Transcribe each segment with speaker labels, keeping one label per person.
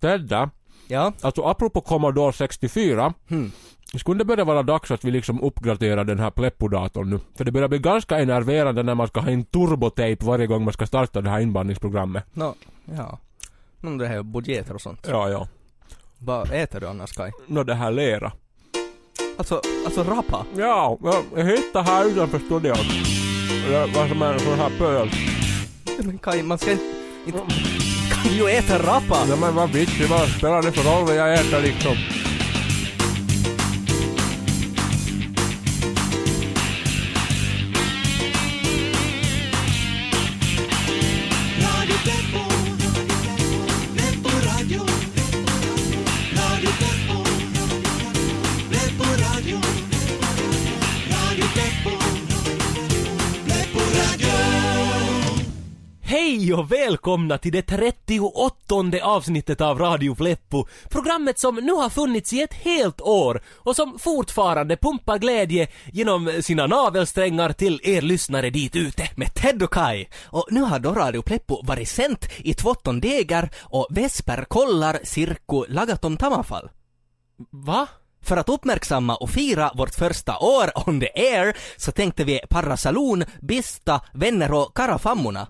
Speaker 1: Tedda,
Speaker 2: Ja.
Speaker 1: alltså apropå Commodore 64.
Speaker 2: Hmm.
Speaker 1: Skulle det börja vara dags att vi liksom uppgraderar den här Pleppo-datorn nu? För det börjar bli ganska enerverande när man ska ha en turbotejp varje gång man ska starta det här inbandningsprogrammet.
Speaker 2: Nå, ja. Men det här är budgeter och sånt.
Speaker 1: Ja, ja.
Speaker 2: Vad äter du annars Kai?
Speaker 1: Nå det här lera.
Speaker 2: Alltså, alltså rapa?
Speaker 1: Ja, jag- hittade här utanför studion. Var som en sån här pöl.
Speaker 2: Men Kai, man ska inte... inte kan ju äter rappa!
Speaker 1: Ja men vad vitsigt, vad spelar det för roll vad jag äter liksom?
Speaker 3: Hej och välkomna till det 38 avsnittet av Radio Pleppo. Programmet som nu har funnits i ett helt år och som fortfarande pumpar glädje genom sina navelsträngar till er lyssnare dit ute.
Speaker 2: Med Ted och Kai. Och nu har då Radio Pleppo varit sänt i tvåttondegar och Vesper kollar Sirku lagat om Tamafall.
Speaker 3: Va?
Speaker 2: För att uppmärksamma och fira vårt första år on the air så tänkte vi Parra Saloon, Bista, Vänner och Karafammuna.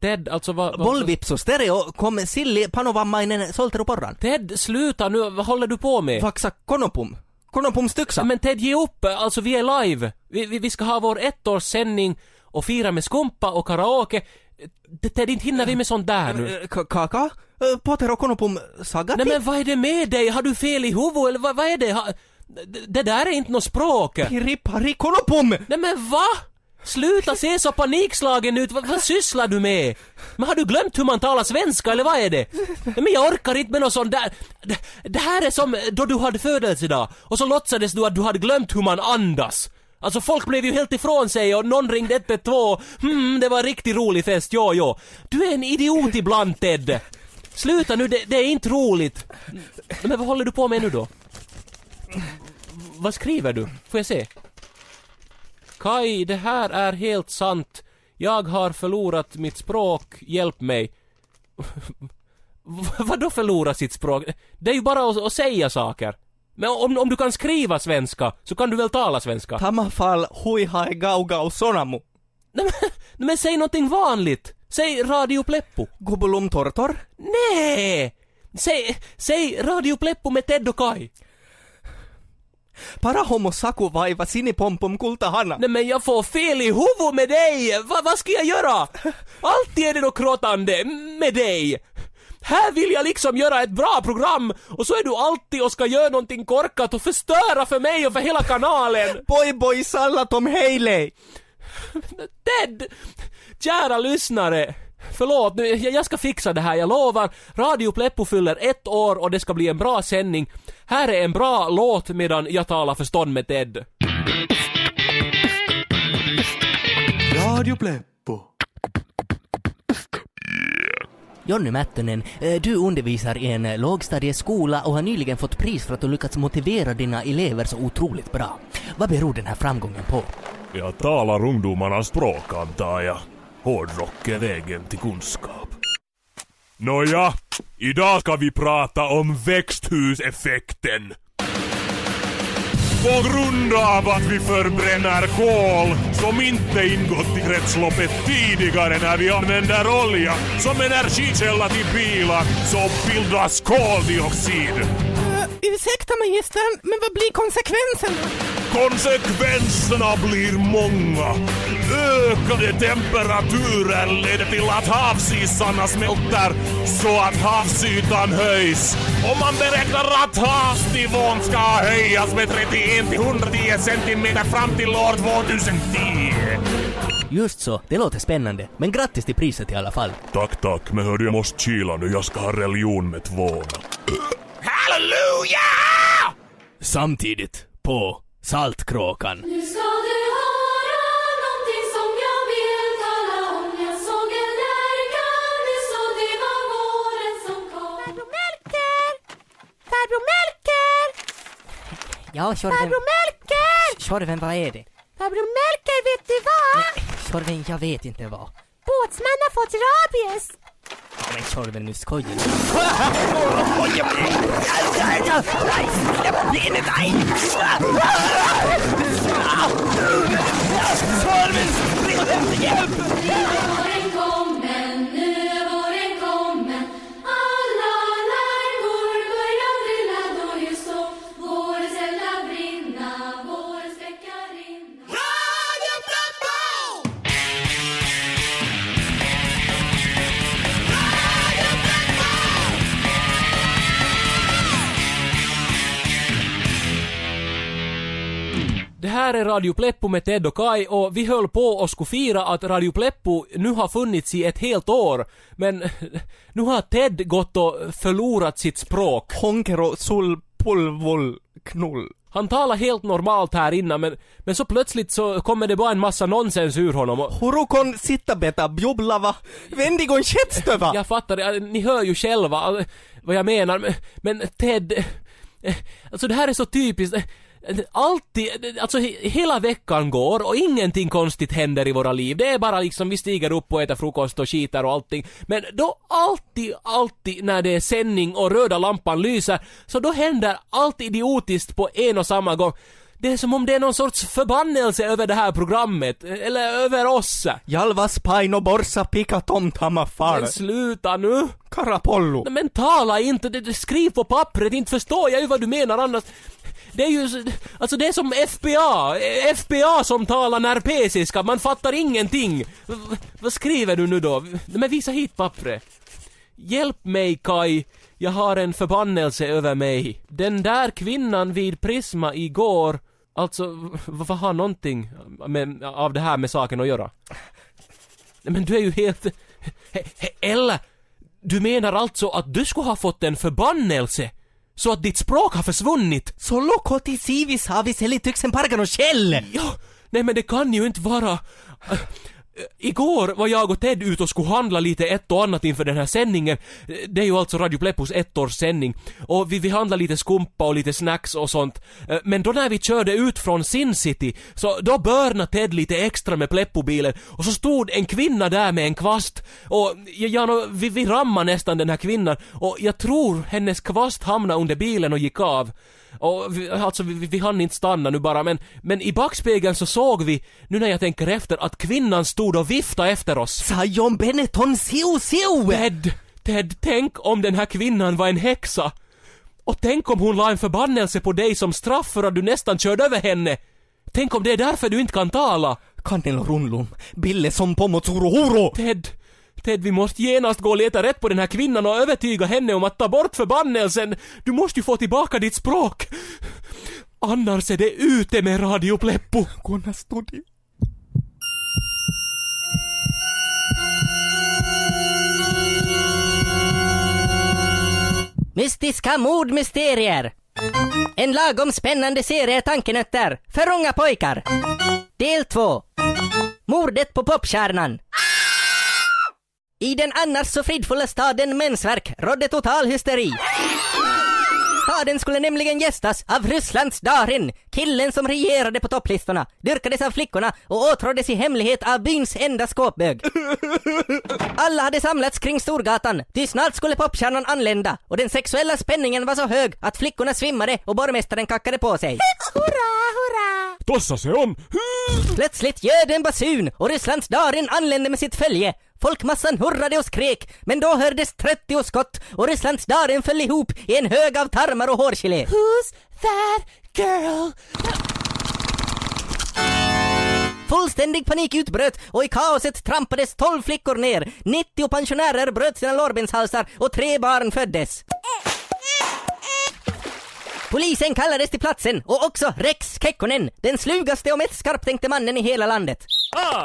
Speaker 3: Ted, alltså vad... vad
Speaker 2: Bollvips och Stereo kom Silli Panovammainen Solteruporran.
Speaker 3: Ted, sluta nu, vad håller du på med?
Speaker 2: Vaksa Konopum. Konopum Styksa.
Speaker 3: Men Ted, ge upp, alltså vi är live. Vi, vi, vi ska ha vår ettårssändning och fira med skumpa och karaoke. Ted, inte hinner vi med sånt där nu.
Speaker 2: Eh, K- Kaka? Eh, Potter och Konopum Sagati?
Speaker 3: Nej men vad är det med dig? Har du fel i huvudet eller vad, vad är det? Ha, det, där är inte något språk.
Speaker 2: Piri Pari Konopum!
Speaker 3: Nej men va? Sluta se så panikslagen ut, vad, vad sysslar du med? Men har du glömt hur man talar svenska eller vad är det? Men jag orkar inte med något sånt där. Det, det här är som då du hade födelsedag och så låtsades du att du hade glömt hur man andas. Alltså folk blev ju helt ifrån sig och någon ringde 112, hmm det var en riktigt rolig fest, jo jo. Du är en idiot ibland Ted. Sluta nu, det, det är inte roligt. Men vad håller du på med nu då? Vad skriver du? Får jag se? Kai, det här är helt sant. Jag har förlorat mitt språk, hjälp mig. Vadå förlora sitt språk? Det är ju bara att, att säga saker. Men om, om du kan skriva svenska, så kan du väl tala svenska?
Speaker 2: Tamafall hui hai gau gau sonamu.
Speaker 3: Nej men, men säg någonting vanligt! Säg Radio Pleppo.
Speaker 2: Gubulum tortor?
Speaker 3: Nej! Säg, säg Radio Pleppo med Ted och Kai.
Speaker 2: Para homo saku vaiva sinipompum kultahanna.
Speaker 3: Nej men jag får fel i huvudet med dig! Va, vad ska jag göra? Alltid är det något krottande med dig! Här vill jag liksom göra ett bra program och så är du alltid och ska göra någonting korkat och förstöra för mig och för hela kanalen!
Speaker 2: Boy boy sallatom heilei!
Speaker 3: Ted! Kära lyssnare! Förlåt, nu, jag jag ska fixa det här, jag lovar. Radio Pleppo fyller ett år och det ska bli en bra sändning. Här är en bra låt medan jag talar förstånd med Ted.
Speaker 4: Radio Pleppo.
Speaker 2: Jonny Mättönen, eh, du undervisar i en eh, lågstadieskola och har nyligen fått pris för att du lyckats motivera dina elever så otroligt bra. Vad beror den här framgången på?
Speaker 5: Jag talar ungdomarnas språk antar jag. Hårdrock är vägen till kunskap. Nåja, idag ska vi prata om växthuseffekten. På grund av att vi förbränner kol som inte ingått i kretsloppet tidigare när vi använder olja som energikälla till bilar så bildas koldioxid.
Speaker 2: Eh, ursäkta magistern, men vad blir konsekvenserna?
Speaker 5: Konsekvenserna blir många. Ökade temperaturer leder till att havsisarna smälter så att havsytan höjs. Och man beräknar att havsnivån ska höjas med 31 till 110 centimeter fram till år 2010.
Speaker 2: Just så, det låter spännande. Men grattis till priset i alla fall.
Speaker 5: Tack, tack, men hördu jag måste kila nu. Jag ska ha religion med tvåorna.
Speaker 3: Halleluja!
Speaker 2: Samtidigt på Saltkråkan.
Speaker 6: Nu ska du höra någonting som jag vill tala om Jag såg en lärka nyss och det var våren som kom Farbror Melker! Farbror Melker!
Speaker 7: Ja, Tjorven.
Speaker 6: Farbror Melker!
Speaker 7: Tjorven, vad är det?
Speaker 6: Farbror Melker, vet du vad?
Speaker 7: Tjorven, jag vet inte vad.
Speaker 6: Båtsman har fått rabies!
Speaker 7: Men Tjorven, nu skojar du.
Speaker 8: Våren kommen,
Speaker 3: här är Radio Pleppo med Ted och Kai och vi höll på och skulle fira att Radio Pleppo nu har funnits i ett helt år. Men nu har Ted gått och förlorat sitt språk.
Speaker 7: Honkero sulpulvul knull.
Speaker 3: Han talar helt normalt här innan men, men så plötsligt så kommer det bara en massa nonsens ur honom och
Speaker 7: Hurukon sittabeta bjublava vendigon kätstövä.
Speaker 3: jag fattar det, ni hör ju själva vad jag menar men, men Ted, eh, alltså det här är så typiskt. Alltid, alltså he- hela veckan går och ingenting konstigt händer i våra liv. Det är bara liksom vi stiger upp och äter frukost och skiter och allting. Men då alltid, alltid när det är sändning och röda lampan lyser, så då händer allt idiotiskt på en och samma gång. Det är som om det är någon sorts förbannelse över det här programmet, eller över oss.
Speaker 7: Jalvas paino borsa pika tomtama far.
Speaker 3: Men sluta nu!
Speaker 7: Karapollo.
Speaker 3: Men tala inte, skriv på pappret, inte förstår jag ju vad du menar annars. Det är ju, alltså det är som FBA, FBA som talar närpesiska, man fattar ingenting. V, vad skriver du nu då? Men visa hit pappret. Hjälp mig Kai, jag har en förbannelse över mig. Den där kvinnan vid Prisma igår, alltså vad har någonting med, av det här med saken att göra? Men du är ju helt... Eller, du menar alltså att du skulle ha fått en förbannelse? Så att ditt språk har försvunnit?
Speaker 7: Solo koti sivis havis elityksen parkan och käll.
Speaker 3: Ja, nej men det kan ju inte vara... Igår var jag och Ted ute och skulle handla lite ett och annat inför den här sändningen. Det är ju alltså Radio Pleppos ettårssändning. Och vi, vi handlade lite skumpa och lite snacks och sånt. Eh, men då när vi körde ut från Sin City, så då börnade Ted lite extra med Pleppo-bilen. Och så stod en kvinna där med en kvast. Och ja, ja, vi, vi rammade nästan den här kvinnan. Och jag tror hennes kvast hamnade under bilen och gick av. Och vi, alltså vi, vi hann inte stanna nu bara men, men i backspegeln så såg vi, nu när jag tänker efter, att kvinnan stod och viftade efter oss.
Speaker 7: Sajon Benetton siu siu.
Speaker 3: Ted, Ted, tänk om den här kvinnan var en häxa. Och tänk om hon la en förbannelse på dig som straff för att du nästan körde över henne. Tänk om det är därför du inte kan tala.
Speaker 7: Kannelo runlum. Bille som pomotsuro huro.
Speaker 3: Ted, Ted, vi måste genast gå och leta rätt på den här kvinnan och övertyga henne om att ta bort förbannelsen. Du måste ju få tillbaka ditt språk. Annars är det ute med Radio Pleppo.
Speaker 7: Kunna studi. Mystiska mordmysterier. En lagom spännande serie tankenötter för unga pojkar. Del 2. Mordet på popstjärnan. I den annars så fridfulla staden Mensverk rådde total hysteri. Staden skulle nämligen gästas av Rysslands Darin, killen som regerade på topplistorna, dyrkades av flickorna och åtråddes i hemlighet av byns enda skåpbög. Alla hade samlats kring Storgatan, ty snart skulle popstjärnan anlända och den sexuella spänningen var så hög att flickorna svimmade och borgmästaren kackade på sig.
Speaker 9: Tossa se on!
Speaker 7: Plötsligt ljöd en basun och Rysslands Darin anlände med sitt följe. Folkmassan hurrade och skrek, men då hördes 30 skott och Rysslands Darin föll ihop i en hög av tarmar och hårgelé.
Speaker 8: Who's that girl?
Speaker 7: Fullständig panik utbröt och i kaoset trampades 12 flickor ner, 90 pensionärer bröt sina lårbenshalsar och tre barn föddes. Polisen kallades till platsen och också Rex Kekkonen, den slugaste och mest skarptänkte mannen i hela landet.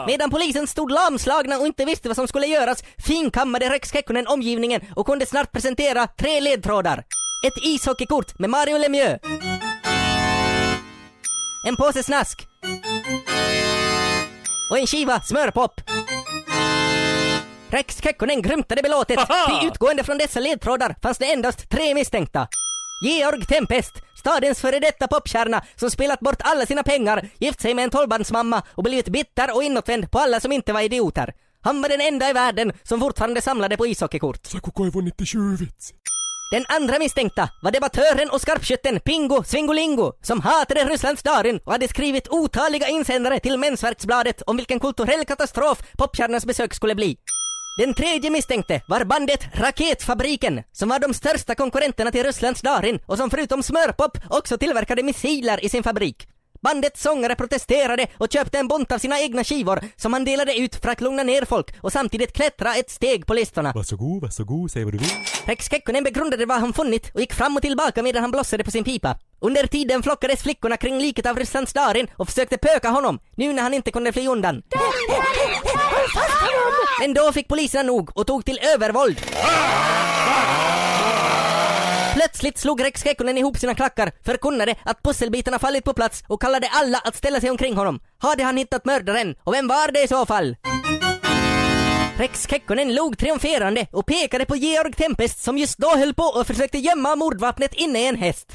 Speaker 7: Medan polisen stod lamslagna och inte visste vad som skulle göras finkammade Rex Kekkonen omgivningen och kunde snart presentera tre ledtrådar. Ett ishockeykort med Mario Lemieux. En påse snask. Och en skiva smörpop. Rex Kekkonen grymtade belåtet, ty utgående från dessa ledtrådar fanns det endast tre misstänkta. Georg Tempest, stadens före detta popstjärna som spelat bort alla sina pengar, gift sig med en tolvbarnsmamma och blivit bitter och inåtvänd på alla som inte var idioter. Han var den enda i världen som fortfarande samlade på ishockeykort.
Speaker 9: Saku Koivu 97-vitsi.
Speaker 7: Den andra misstänkta var debattören och skarpskytten Pingo Svingolingo som hatade Rysslandsdagen och hade skrivit otaliga insändare till Mensverksbladet om vilken kulturell katastrof popstjärnans besök skulle bli. Den tredje misstänkte var bandet Raketfabriken som var de största konkurrenterna till Rysslandsdagen och som förutom smörpop också tillverkade missiler i sin fabrik. Bandets sångare protesterade och köpte en bunt av sina egna skivor som han delade ut för att lugna ner folk och samtidigt klättra ett steg på listorna.
Speaker 9: Varsågod, varsågod, säg vad du vill.
Speaker 7: Rex Kekkonen begrundade vad han funnit och gick fram och tillbaka medan han blossade på sin pipa. Under tiden flockades flickorna kring liket av Rysslandsdarin och försökte pöka honom, nu när han inte kunde fly undan. Men då fick poliserna nog och tog till övervåld. Plötsligt slog Rex Kekkonen ihop sina klackar, förkunnade att pusselbitarna fallit på plats och kallade alla att ställa sig omkring honom. Hade han hittat mördaren? Och vem var det i så fall? Rex Kekkonen log triumferande och pekade på Georg Tempest som just då höll på och försökte gömma mordvapnet inne i en häst.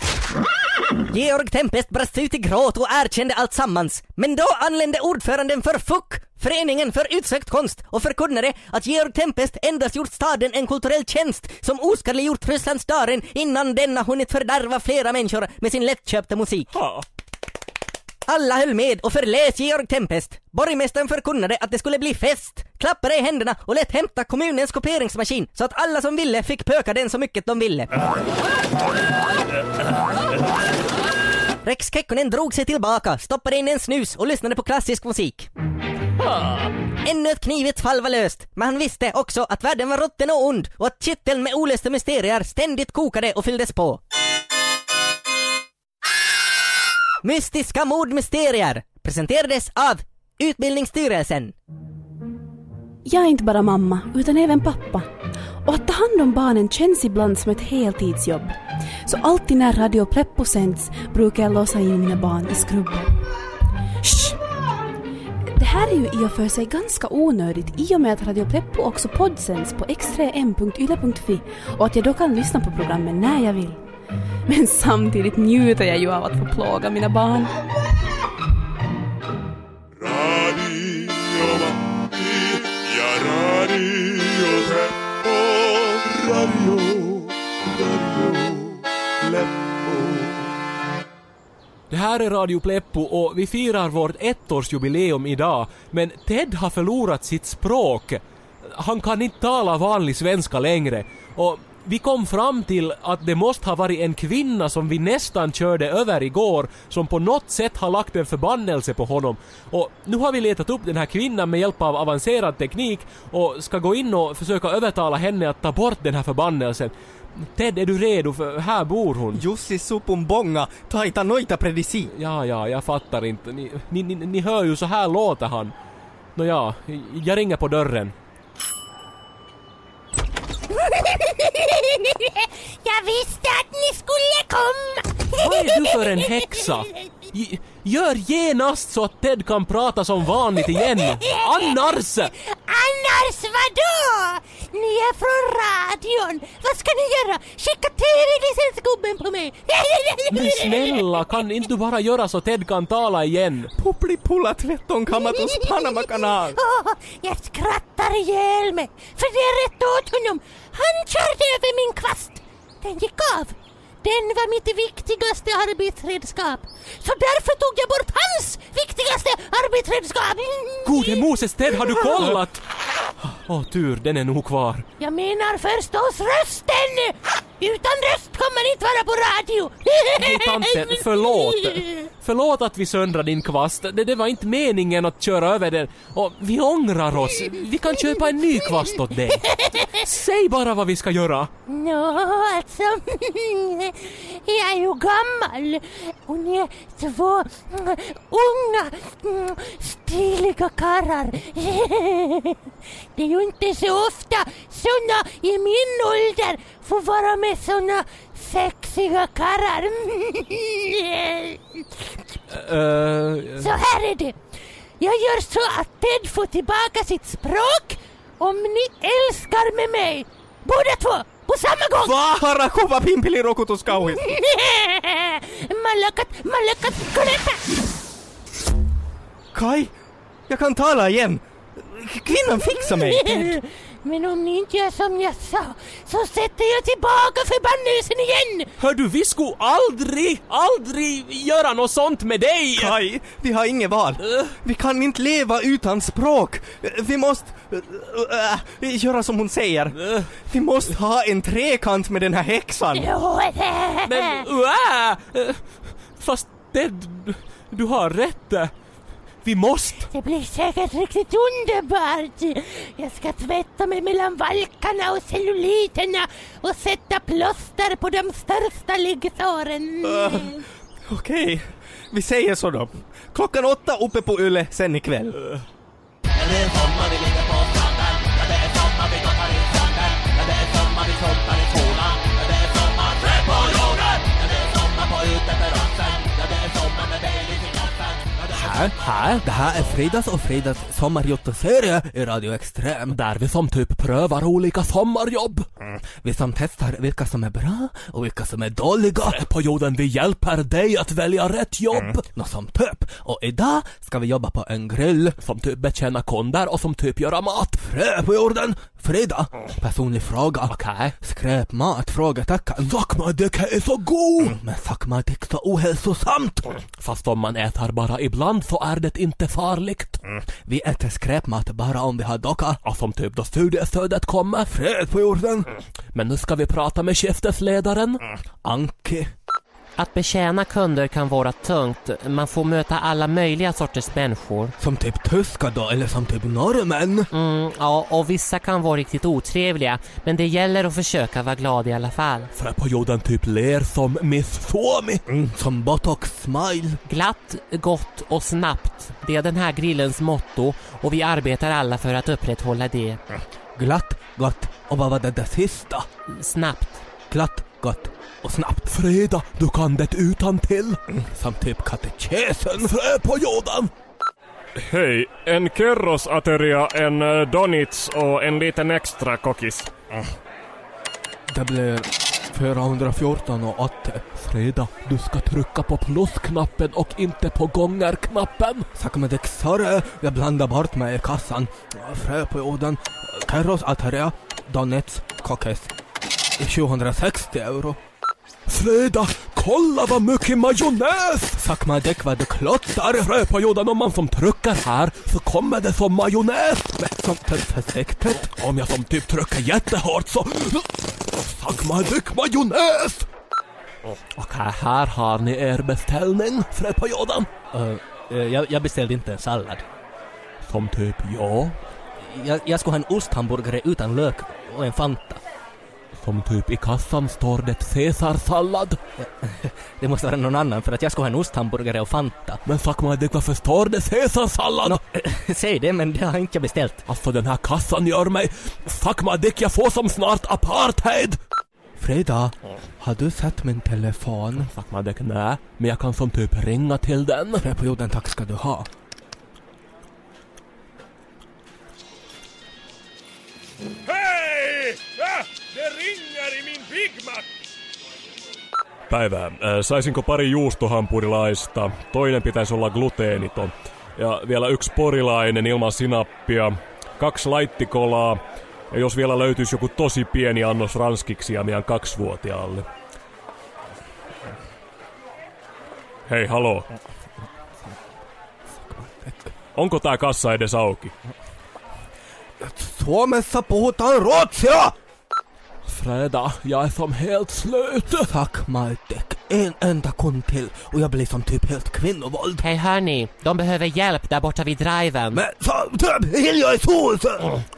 Speaker 7: Georg Tempest brast ut i gråt och erkände allt sammans. Men då anlände ordföranden för FUK, Föreningen för utsökt konst, och förkunnade att Georg Tempest endast gjort staden en kulturell tjänst som oskadliggjort Rysslandsdaren innan denna hunnit fördärva flera människor med sin lättköpta musik. Alla höll med och förlät Georg Tempest. Borgmästaren förkunnade att det skulle bli fest, klappade i händerna och lät hämta kommunens kopieringsmaskin så att alla som ville fick pöka den så mycket de ville. Rex Kekkonen drog sig tillbaka, stoppade in en snus och lyssnade på klassisk musik. Ännu ett knivigt fall var löst, men han visste också att världen var rutten och ond och att kitteln med olösta mysterier ständigt kokade och fylldes på. Mystiska mordmysterier presenterades av Utbildningsstyrelsen.
Speaker 10: Jag är inte bara mamma, utan även pappa. Och att ta hand om barnen känns ibland som ett heltidsjobb. Så alltid när Radio Pleppo sänds brukar jag låsa in mina barn i skrubben. Shh! Det här är ju i och för sig ganska onödigt i och med att Radio Pleppo också poddsänds på x3m.yle.fi och att jag då kan lyssna på programmen när jag vill. Men samtidigt njuter jag ju av att få plåga mina barn.
Speaker 3: Det här är Radio Pleppo och vi firar vårt ettårsjubileum idag, men Ted har förlorat sitt språk. Han kan inte tala vanlig svenska längre och vi kom fram till att det måste ha varit en kvinna som vi nästan körde över igår som på något sätt har lagt en förbannelse på honom. Och nu har vi letat upp den här kvinnan med hjälp av avancerad teknik och ska gå in och försöka övertala henne att ta bort den här förbannelsen. Ted, är du redo? För här bor hon.
Speaker 2: Jussi supumbonga, taita noita predisi.
Speaker 3: Ja, ja, jag fattar inte. Ni, ni, ni, ni hör ju så här låter han. Nåja, jag ringer på dörren.
Speaker 8: Jag visste att ni skulle komma!
Speaker 3: Vad är du för en häxa? G- Gör genast så att Ted kan prata som vanligt igen. Annars!
Speaker 8: Annars vadå? Ni är från radion. Vad ska ni göra? Skicka TV-licensgubben på mig?
Speaker 3: Men snälla, kan inte du bara göra så Ted kan tala igen?
Speaker 2: Puplipulla trettonkammatus Panama-kanal.
Speaker 8: Åh, jag skrattar ihjäl mig. För det är rätt åt honom. Han körde över min kvast. Den gick av. Den var mitt viktigaste arbetsredskap. Så därför tog jag bort hans viktigaste arbetsredskap.
Speaker 3: Gode Moses Ted, har du kollat? Åh tur, den är nog kvar.
Speaker 8: Jag menar förstås rösten! Utan röst kommer inte vara på radio!
Speaker 3: Hej tanten, förlåt. Förlåt att vi söndrade din kvast. Det, det var inte meningen att köra över den. Och vi ångrar oss. Vi kan köpa en ny kvast åt dig. Säg bara vad vi ska göra.
Speaker 8: Nå, alltså, jag är ju gammal och ni är två mm, unga, mm, stiliga karlar. Det är ju inte så ofta såna i min ålder får vara med såna sexiga karlar.
Speaker 3: Uh,
Speaker 8: Så här är det. Jag gör så att Ted får tillbaka sitt språk om ni älskar med mig. Båda två, på samma gång!
Speaker 2: Vahara kuva pimpili rokutus kauhis.
Speaker 8: Malakat, malakat, kolepä!
Speaker 2: Kai, jag kan tala igen.
Speaker 11: Kvinnan fixar mig!
Speaker 8: Men om ni inte gör som jag sa så sätter jag tillbaka förbannelsen igen!
Speaker 3: Hör du, vi skulle aldrig, aldrig göra något sånt med dig!
Speaker 11: Kai, vi har inget val. Vi kan inte leva utan språk. Vi måste äh, äh, göra som hon säger. Vi måste ha en trekant med den här häxan.
Speaker 3: Men, äh, Fast det, du har rätt. Vi måste.
Speaker 8: Det blir säkert riktigt underbart. Jag ska tvätta mig mellan valkarna och celluliterna och sätta plåster på de största liggsåren.
Speaker 11: Okej, vi säger så då. Klockan åtta uppe på Yle sen ikväll.
Speaker 2: Här, här, det här är Fridas och Fridas sommarjottoserie i Radio Extrem.
Speaker 3: Där vi som typ prövar olika sommarjobb.
Speaker 2: Vi som testar vilka som är bra och vilka som är dåliga.
Speaker 3: På jorden vi hjälper dig att välja rätt jobb.
Speaker 2: Nå som typ. Och idag ska vi jobba på en grill.
Speaker 3: Som typ betjäna kunder och som typ göra mat.
Speaker 2: Frö på jorden. Frida, personlig fråga.
Speaker 3: Okej.
Speaker 2: Skräpmat? Frågetecken.
Speaker 3: Sakmadicka är så god!
Speaker 2: Men sakmatik så ohälsosamt.
Speaker 3: Fast om man äter bara ibland så är det inte farligt.
Speaker 2: Vi äter skräpmat bara om vi har docka.
Speaker 3: Och som typ då studiestödet kommer.
Speaker 2: Fred på jorden.
Speaker 3: Men nu ska vi prata med skiftesledaren.
Speaker 2: Anki.
Speaker 12: Att betjäna kunder kan vara tungt. Man får möta alla möjliga sorters människor.
Speaker 2: Som typ tyska då, eller som typ norrmän.
Speaker 12: Mm, ja, och vissa kan vara riktigt otrevliga. Men det gäller att försöka vara glad i alla fall.
Speaker 3: För på jorden typ ler som Miss Suomi.
Speaker 2: Mm, som botox smile.
Speaker 12: Glatt, gott och snabbt. Det är den här grillens motto och vi arbetar alla för att upprätthålla det.
Speaker 2: Glatt, gott och vad var det där sista?
Speaker 12: Snabbt.
Speaker 2: Glatt, gott och snabbt.
Speaker 3: Freda, du kan det utan till.
Speaker 2: Som typ katekesen.
Speaker 3: Frö på jorden.
Speaker 9: Hej, en kerros ateria, en eh, donits och en liten extra kokis.
Speaker 2: Det blir 414 och 80.
Speaker 3: Freda, du ska trycka på plusknappen och inte på gångerknappen.
Speaker 2: Sakmadik sorry, jag blandar bort mig i kassan. Frö på jorden. Kerros ateria. Donets, kokes. 760 euro.
Speaker 3: Freda, kolla vad mycket majonnäs!
Speaker 2: Sakmadik vad du klottar.
Speaker 3: Frö på jorden, om man som trycker här så kommer det som majonnäs.
Speaker 2: Men som försiktigt.
Speaker 3: Om jag som typ trycker jättehårt så... Sagmadik majonnäs! Okej, här har ni er beställning, frö på jorden.
Speaker 2: Uh, jag, jag beställde inte en sallad.
Speaker 3: Som typ ja.
Speaker 2: Jag, jag skulle ha en osthamburgare utan lök och en Fanta.
Speaker 3: Som typ i kassan står det caesarsallad.
Speaker 2: Det måste vara någon annan för att jag ska ha en osthamburgare och Fanta.
Speaker 3: Men Sagmadik, varför står det caesarsallad?
Speaker 2: Nå, säg det men det har inte jag beställt.
Speaker 3: Alltså den här kassan gör mig... Sagmadik, jag får som snart apartheid!
Speaker 2: Frida, har du sett min telefon?
Speaker 3: Sagmadik, nej. Men jag kan som typ ringa till den.
Speaker 2: Frö på jorden, tack ska du ha.
Speaker 9: Hei! Det ringer i min Big Mac! Päivää. Äh, Saisinko pari juustohampurilaista? Toinen pitäisi olla gluteeniton. Ja vielä yksi porilainen ilman sinappia. Kaksi laittikolaa. Ja jos vielä löytyisi joku tosi pieni annos ranskiksia meidän kaksivuotiaalle. Hei, haloo. Onko tää kassa edes auki?
Speaker 2: Suomessa puhutaan ruotsia!
Speaker 3: Freda, jag är som helt slut.
Speaker 2: Tack Maldek. En enda kund till och jag blir som typ helt kvinnovåld.
Speaker 12: Hej hörni, de behöver hjälp där borta vid driven.
Speaker 2: Men som typ heljagsås!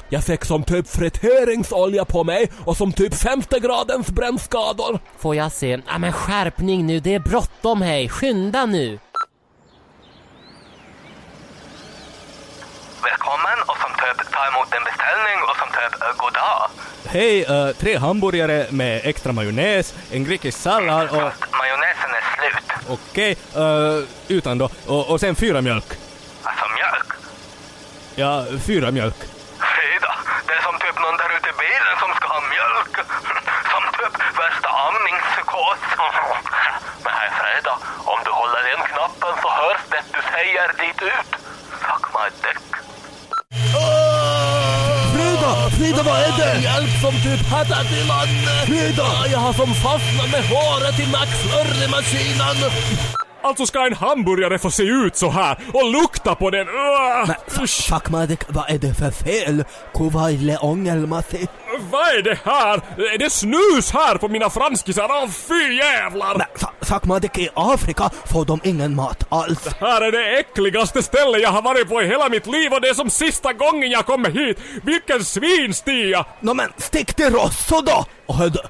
Speaker 3: Jag fick som typ friteringsolja på mig och som typ femte gradens brännskador.
Speaker 12: Får jag se? Ja men skärpning nu, det är bråttom hej. Skynda nu.
Speaker 2: Välkommen och som typ ta emot en beställning och som typ uh, god dag. Hej, uh, tre hamburgare med extra majonnäs, en grekisk sallad och... Majonnäsen är slut. Okej, uh, utan då. Och, och sen fyra mjölk. Alltså mjölk? Ja, fyra mjölk. Frida, det är som typ någon där ute i bilen som ska ha mjölk. Som typ värsta amningspsykos. Men hej Frida, om du håller in knappen så hörs det du säger dit ut. Suck my dick.
Speaker 3: Frida, vad är det? Hjälp som typ hattat i man. Frida! Jag har som fastnat med håret i McFlurry-maskinen.
Speaker 5: Alltså ska en hamburgare få se ut så här och lukta på den? Uah!
Speaker 2: Fuck Madik, vad är det för fel? Kuvaille ångelmasi.
Speaker 5: Vad är det här? Är det snus här på mina franskisar? Åh fy jävlar!
Speaker 2: Fuck Madik, i Afrika får de ingen mat alls.
Speaker 5: Här är det äckligaste stället jag har varit på i hela mitt liv och det är som sista gången jag kommer hit. Vilken svinstia!
Speaker 2: Nå men stick till Rosso då! Och hör du,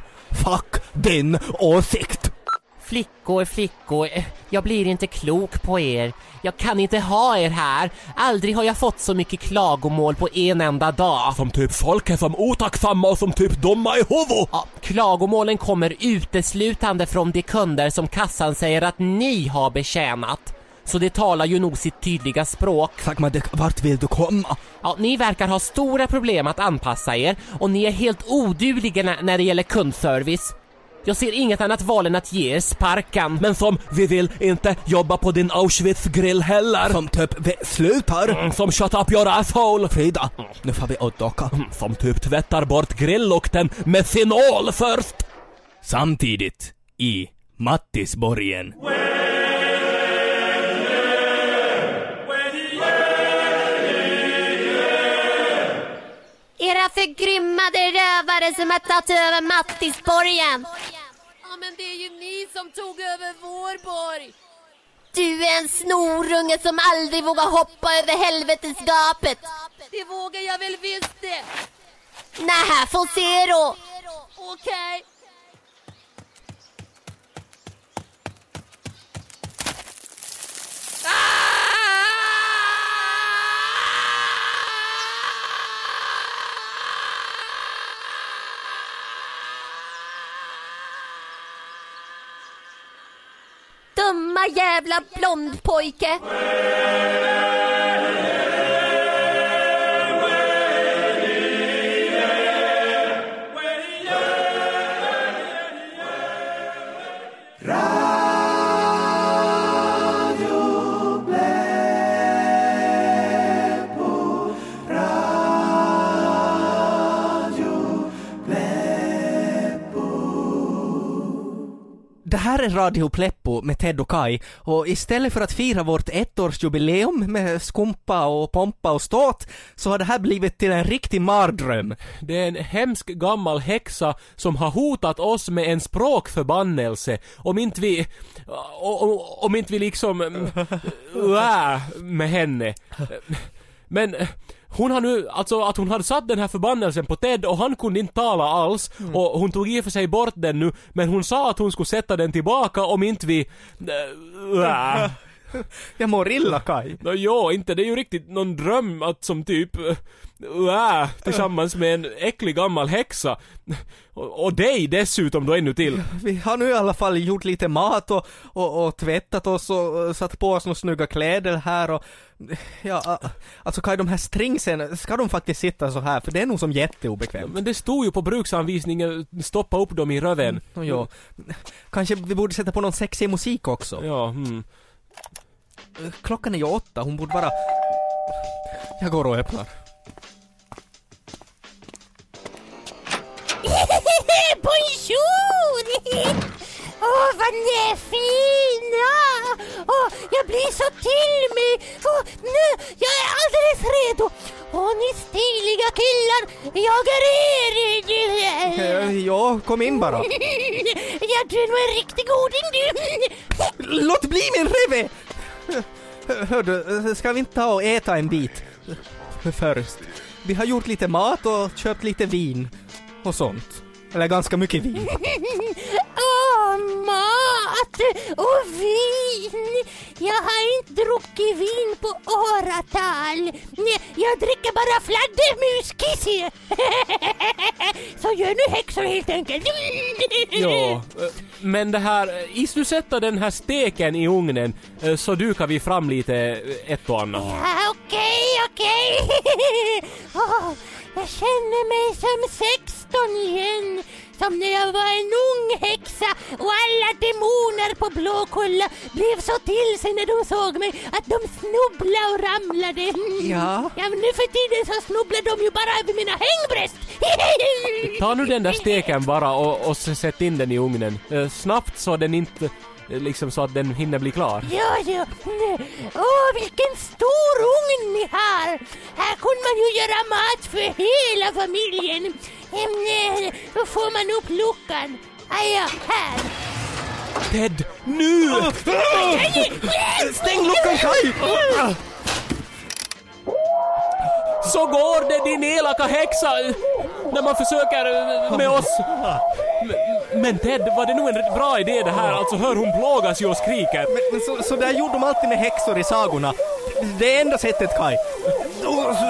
Speaker 2: fuck din åsikt.
Speaker 12: Flickor, flickor, eh, jag blir inte klok på er. Jag kan inte ha er här. Aldrig har jag fått så mycket klagomål på en enda dag.
Speaker 3: Som typ folk är som otacksamma och som typ dumma i huvudet.
Speaker 12: Ja, klagomålen kommer uteslutande från de kunder som kassan säger att ni har betjänat. Så det talar ju nog sitt tydliga språk.
Speaker 2: Madik, vart vill du komma?
Speaker 12: Ja, ni verkar ha stora problem att anpassa er och ni är helt odugliga när det gäller kundservice. Jag ser inget annat val än att ge er sparken.
Speaker 3: Men som vi vill inte jobba på din Auschwitz-grill heller.
Speaker 2: Som typ, vi slutar.
Speaker 3: Mm, Som shut up your asshole.
Speaker 2: Frida, nu får vi åka.
Speaker 3: Mm, Som typ tvättar bort grillukten med fenol först.
Speaker 1: Samtidigt i Mattisborgen.
Speaker 8: Era förgrymmade rövare som har tagit över Mattisborgen. Ja, men det är ju ni som tog över vår borg. Du är en snorunge som aldrig vågar hoppa över helvetesgapet. Det vågar jag väl visst det. Nähä, få se då. Okej. Dumma jävla blondpojke.
Speaker 2: Det här är Radio Play Pleppo med Ted och Kai och istället för att fira vårt ettårsjubileum med skumpa och pompa och ståt så har det här blivit till en riktig mardröm.
Speaker 3: Det är en hemsk gammal häxa som har hotat oss med en språkförbannelse om inte vi... Om inte vi liksom... mm, Äh, med henne. Men hon har nu, alltså att hon hade satt den här förbannelsen på Ted och han kunde inte tala alls och hon tog i och för sig bort den nu men hon sa att hon skulle sätta den tillbaka om inte vi... Äh.
Speaker 2: Jag mår illa Kai.
Speaker 3: Nå jo, inte det är ju riktigt någon dröm att som typ äh, tillsammans med en äcklig gammal häxa. Och, och dig dessutom då ännu till.
Speaker 2: Vi har nu i alla fall gjort lite mat och, och, och tvättat oss och satt på oss några snygga kläder här och ja, alltså Kai de här stringsen, ska de faktiskt sitta så här? För det är nog som jätteobekvämt.
Speaker 3: Men det stod ju på bruksanvisningen, stoppa upp dem i röven.
Speaker 2: Och ja, kanske vi borde sätta på någon sexig musik också.
Speaker 3: Ja, hmm.
Speaker 2: Klockan är ju åtta, hon borde vara... Jag går och öppnar.
Speaker 8: Bonjour! Åh, vad ni är fina! Åh, jag blir så till mig! Åh, nu, jag är alldeles redo! Åh, ni stiliga killar! Jag är er!
Speaker 2: Eh, ja, kom in bara.
Speaker 8: Ja, du är nog en riktig goding du!
Speaker 2: Låt bli min reve! Hör du, ska vi inte ta och äta en bit? Först. Vi har gjort lite mat och köpt lite vin. Och sånt. Eller ganska mycket vin.
Speaker 8: Mat och vin! Jag har inte druckit vin på åratal. Jag dricker bara fladdermuskiss. Så gör nu häxor helt enkelt.
Speaker 3: Ja, eh, men det här, eh, is du sätta den här steken i ugnen eh, så dukar vi fram lite ett och annat.
Speaker 8: Ja, Okej, okej. Jag känner mig som 16 igen. Som när jag var en ung häxa och alla demoner på Blåkulla blev så till sig när de såg mig att de snubblade och ramlade.
Speaker 2: Ja.
Speaker 8: Ja, men nu för tiden så snubblar de ju bara över mina hängbröst.
Speaker 3: Ta nu den där steken bara och, och sätt in den i ugnen. Eh, snabbt så den inte, eh, liksom så att den hinner bli klar.
Speaker 8: Ja, ja. Åh, vilken stor ugn ni har! Här kunde man ju göra mat för hela familjen. Eh, Då får man upp luckan. Ah, ja, här.
Speaker 3: Ted, nu!
Speaker 2: Stäng luckan Kaj!
Speaker 3: Så går det din elaka häxa när man försöker eh, med oss. Men- Ted, var det nog en bra idé det här? Alltså hör hon plågas ju och skriker.
Speaker 2: Men, men så, så där gjorde de alltid med häxor i sagorna. Det är enda sättet Kaj.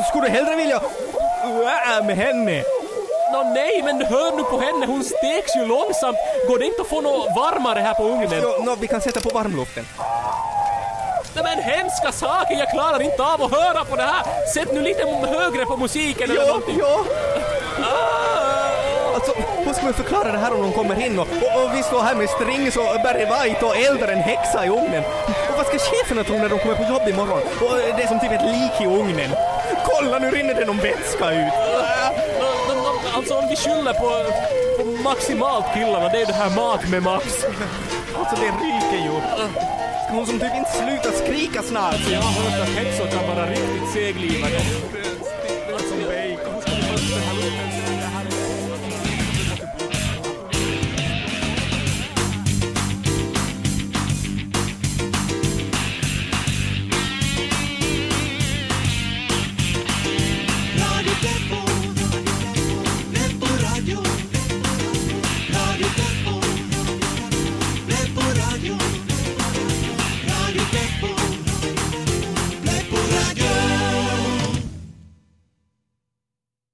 Speaker 2: Skulle du hellre vilja äh, med henne?
Speaker 3: Nå nej, men hör nu på henne, hon steks ju långsamt. Går det inte att få något varmare här på ugnen?
Speaker 2: Jo, nå, vi kan sätta på varmluften.
Speaker 3: Nej men hemska saker, jag klarar inte av att höra på det här. Sätt nu lite högre på musiken eller någonting.
Speaker 2: jo.
Speaker 3: Ah!
Speaker 2: Alltså, hur ska vi förklara det här om de kommer in och, och, och vi står här med strings och Barry White och eldar en häxa i ugnen? Och vad ska cheferna tro när de kommer på jobb imorgon? Och det är som typ ett lik i ugnen. Kolla, nu rinner det någon vätska ut.
Speaker 3: Alltså om vi skyller på, på maximalt killarna, det är det här mat med Max.
Speaker 2: Alltså, det ryker ju. Ska hon som typ inte sluta skrika snart?
Speaker 3: Jag har hört att häxor kan vara riktigt seglivade.